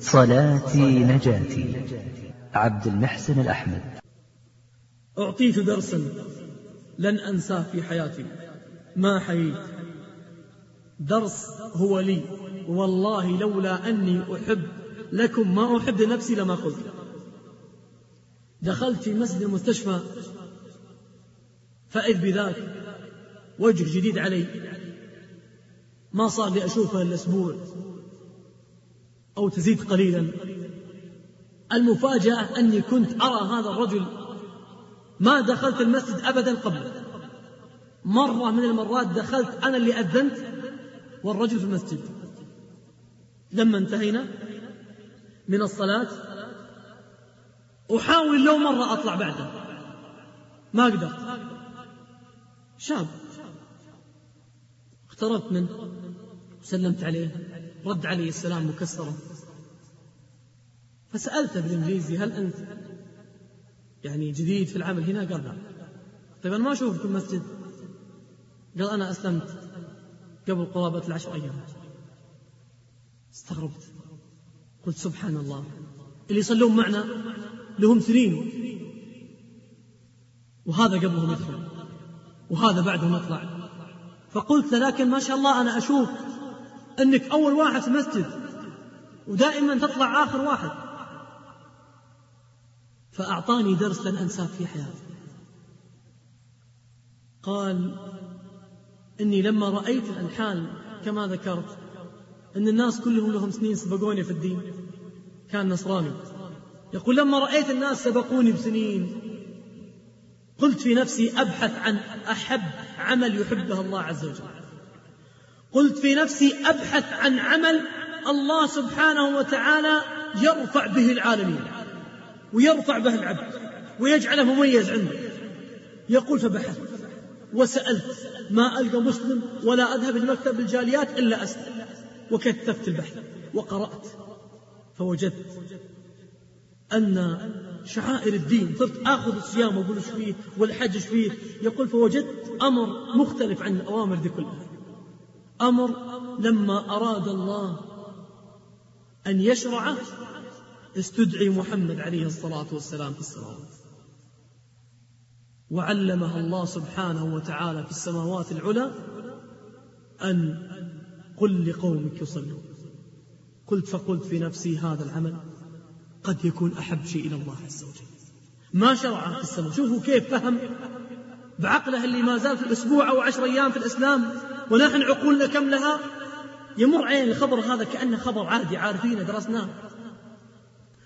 صلاتي نجاتي. عبد المحسن الأحمد. أعطيت درسا لن أنساه في حياتي. ما حييت؟ درس هو لي. والله لولا أني أحب لكم ما أحب لنفسي لما قلت. دخلت في مسجد المستشفى فإذ بذاك وجه جديد علي. ما صار لي أشوفه الأسبوع. أو تزيد قليلا. المفاجأة أني كنت أرى هذا الرجل ما دخلت المسجد أبدا قبل. مرة من المرات دخلت أنا اللي أذنت والرجل في المسجد. لما انتهينا من الصلاة أحاول لو مرة أطلع بعده. ما قدرت. شاب. اقتربت منه وسلمت عليه. رد علي السلام مكسرا. فسألته بالإنجليزي هل أنت يعني جديد في العمل هنا؟ قال لا. طيب أنا ما أشوفك في المسجد. قال أنا أسلمت قبل قرابة العشر أيام. استغربت. قلت سبحان الله. اللي يصلون معنا لهم سنين. وهذا قبلهم يدخل وهذا بعدهم يطلع. فقلت لكن ما شاء الله أنا أشوف أنك أول واحد في المسجد ودائما تطلع آخر واحد. فأعطاني درس لن أنساه في حياتي قال إني لما رأيت الحال كما ذكرت أن الناس كلهم لهم سنين سبقوني في الدين. كان نصراني. يقول لما رأيت الناس سبقوني بسنين قلت في نفسي أبحث عن أحب عمل يحبه الله عز وجل. قلت في نفسي أبحث عن عمل الله سبحانه وتعالى يرفع به العالمين ويرفع به العبد ويجعله مميز عنده. يقول فبحثت وسألت ما ألقى مسلم ولا أذهب لمكتب الجاليات إلا أسأل. وكثفت البحث وقرأت فوجدت أن شعائر الدين صرت آخذ الصيام وأقول فيه والحج فيه. يقول فوجدت أمر مختلف عن الأوامر دي كلها. أمر لما أراد الله أن يشرع استدعي محمد عليه الصلاة والسلام في السماوات وعلمها الله سبحانه وتعالى في السماوات العلى أن قل لقومك يصلون. قلت فقلت في نفسي هذا العمل قد يكون أحب شيء إلى الله عز وجل. ما شرع في السماء. شوفوا كيف فهم بعقله اللي ما زال في الأسبوع أو عشر أيام في الإسلام ونحن عقولنا كم لها؟ يمر علينا الخبر هذا كأنه خبر عادي عارفينه درسناه.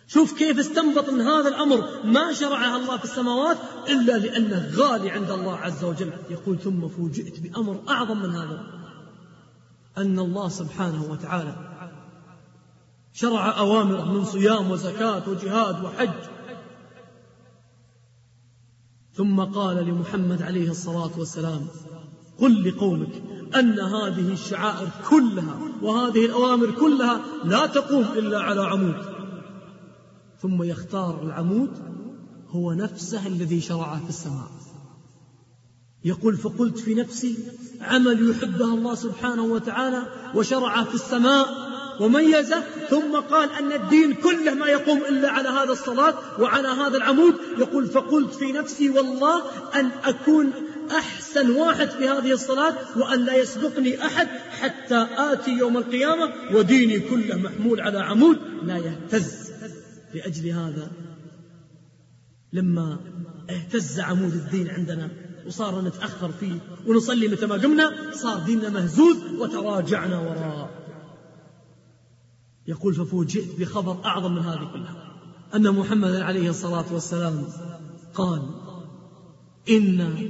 شوف كيف استنبط من هذا الأمر ما شرعه الله في السماوات إلا لأنه غالي عند الله عز وجل. يقول ثم فوجئت بأمر أعظم من هذا. أن الله سبحانه وتعالى شرع أوامره من صيام وزكاة وجهاد وحج. ثم قال لمحمد عليه الصلاة والسلام قل لقومك أن هذه الشعائر كلها وهذه الأوامر كلها لا تقوم إلا على عمود. ثم يختار العمود هو نفسه الذي شرعه في السماء. يقول فقلت في نفسي عمل يحبه الله سبحانه وتعالى وشرعه في السماء وميزه ثم قال أن الدين كله ما يقوم إلا على هذا الصلاة وعلى هذا العمود. يقول فقلت في نفسي والله أن أكون أحسن واحد في هذه الصلاة وأن لا يسبقني أحد حتى آتي يوم القيامة وديني كله محمول على عمود لا يهتز لأجل هذا. لما اهتز عمود الدين عندنا وصار نتأخر فيه ونصلي متى ما قمنا صار ديننا مهزوز وتراجعنا وراء. يقول ففوجئت بخبر أعظم من هذه كلها. أن محمدا عليه الصلاة والسلام قال إن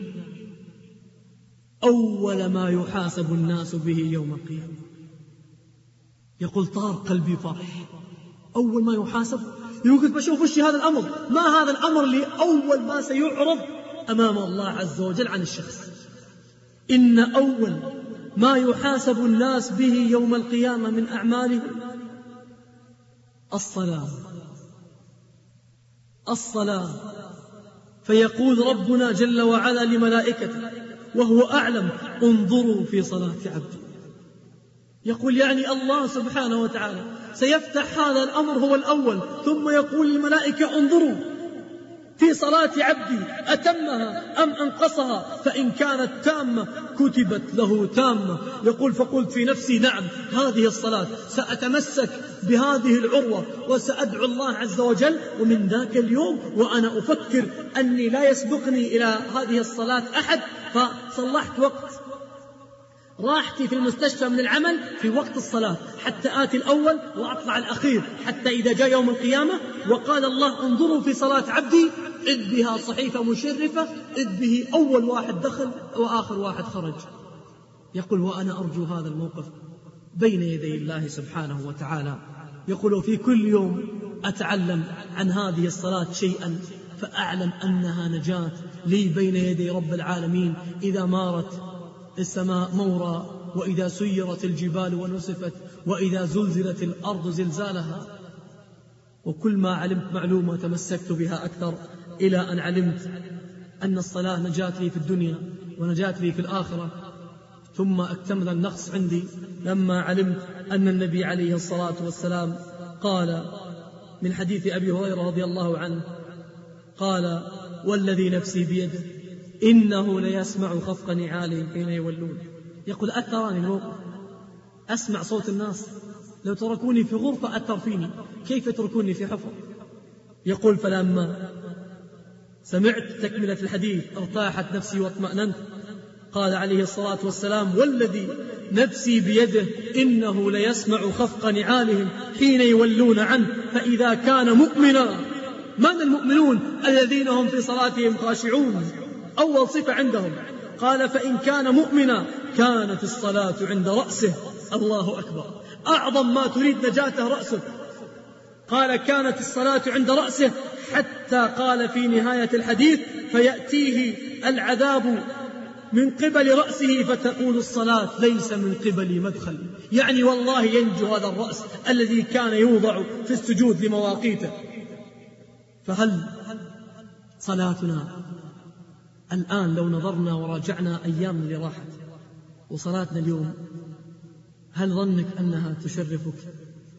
أول ما يحاسب الناس به يوم القيامة. يقول طار قلبي فرح. أول ما يحاسب يقول بشوف وش هذا الأمر؟ ما هذا الأمر اللي أول ما سيعرض أمام الله عز وجل عن الشخص. إن أول ما يحاسب الناس به يوم القيامة من أعمالهم الصلاة. الصلاة. فيقول ربنا جل وعلا لملائكته وهو أعلم انظروا في صلاة عبدي. يقول يعني الله سبحانه وتعالى سيفتح هذا الأمر هو الأول ثم يقول للملائكة انظروا. في صلاة عبدي أتمها أم أنقصها؟ فإن كانت تامة كتبت له تامة. يقول فقلت في نفسي نعم هذه الصلاة سأتمسك بهذه العروة وسأدعو الله عز وجل ومن ذاك اليوم وأنا أفكر أني لا يسبقني إلى هذه الصلاة أحد فصلحت وقت. راحتي في المستشفى من العمل في وقت الصلاة حتى آتي الأول وأطلع الأخير حتى إذا جاء يوم القيامة وقال الله انظروا في صلاة عبدي إذ بها صحيفة مشرفة إذ به أول واحد دخل وآخر واحد خرج. يقول وأنا أرجو هذا الموقف بين يدي الله سبحانه وتعالى. يقول في كل يوم أتعلم عن هذه الصلاة شيئا فأعلم أنها نجاة لي بين يدي رب العالمين إذا مارت السماء مورا وإذا سيرت الجبال ونسفت وإذا زلزلت الأرض زلزالها. وكل ما علمت معلومة تمسكت بها أكثر إلى أن علمت أن الصلاة نجاة لي في الدنيا ونجاة لي في الآخرة. ثم أكتمل النقص عندي لما علمت أن النبي عليه الصلاة والسلام قال من حديث أبي هريرة رضي الله عنه قال والذي نفسي بيده إنه ليسمع خفق نعالهم حين يولون. يقول أثرني الموقف. أسمع صوت الناس. لو تركوني في غرفة أثر فيني. كيف يتركوني في حفر؟ يقول فلما سمعت تكملة الحديث أرتاحت نفسي واطمأننت. قال عليه الصلاة والسلام والذي نفسي بيده إنه ليسمع خفق نعالهم حين يولون عنه. فإذا كان مؤمنا من المؤمنون الذين هم في صلاتهم خاشعون؟ أول صفة عندهم. قال فإن كان مؤمنا كانت الصلاة عند رأسه. الله أكبر. أعظم ما تريد نجاته رأسه قال كانت الصلاة عند رأسه. حتى قال في نهاية الحديث فيأتيه العذاب من قبل رأسه فتقول الصلاة ليس من قبل مدخل. يعني والله ينجو هذا الرأس الذي كان يوضع في السجود لمواقيته. فهل صلاتنا الآن لو نظرنا وراجعنا أيام اللي راحت وصلاتنا اليوم هل ظنك أنها تشرفك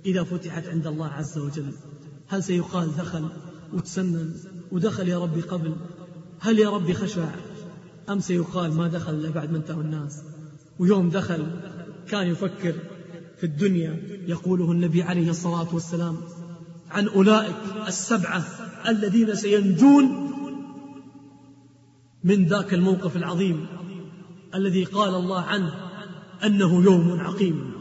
إذا فتحت عند الله عز وجل؟ هل سيقال دخل وتسنن ودخل يا ربي قبل؟ هل يا ربي خشع؟ أم سيقال ما دخل إلا بعد ما انتهوا الناس؟ ويوم دخل كان يفكر في الدنيا يقوله النبي عليه الصلاة والسلام عن أولئك السبعة الذين سينجون من ذاك الموقف العظيم الذي قال الله عنه أنه يوم عقيم.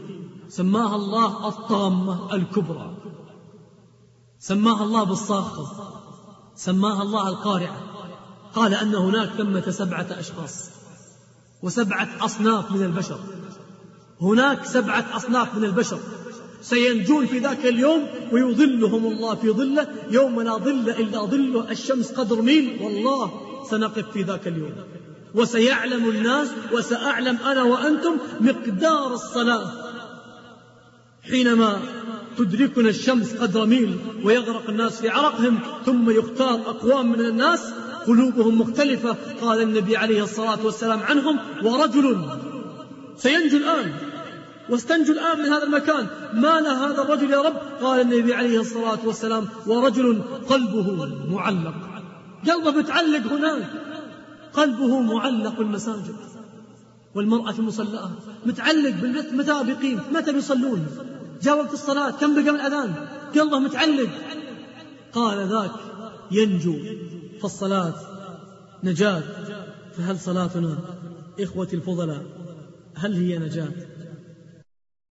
سماها الله الطامة الكبرى. سماها الله بالصاخة سماها الله القارعة. قال أن هناك ثمة سبعة أشخاص وسبعة أصناف من البشر. هناك سبعة أصناف من البشر. سينجون في ذاك اليوم ويظلهم الله في ظلة. يوم لا ظل إلا ظله. الشمس قدر ميل. والله سنقف في ذاك اليوم. وسيعلم الناس وسأعلم أنا وأنتم مقدار الصلاة. حينما تدركنا الشمس قدر ميل ويغرق الناس في عرقهم ثم يختار أقوام من الناس قلوبهم مختلفة قال النبي عليه الصلاة والسلام عنهم ورجل سينجو الآن واستنجوا الآن من هذا المكان ما هذا الرجل يا رب؟ قال النبي عليه الصلاة والسلام ورجل قلبه معلق. قلبه متعلق هناك. قلبه معلق بالمساجد والمرأة المصلاة متعلق بالبيت متى بيقيم متى بيصلون؟ جاء الصلاة. كم بقى من الأذان؟ قلبه متعلق. قال ذاك ينجو. فالصلاة نجاة. فهل صلاتنا إخوتي الفضلاء هل هي نجاة؟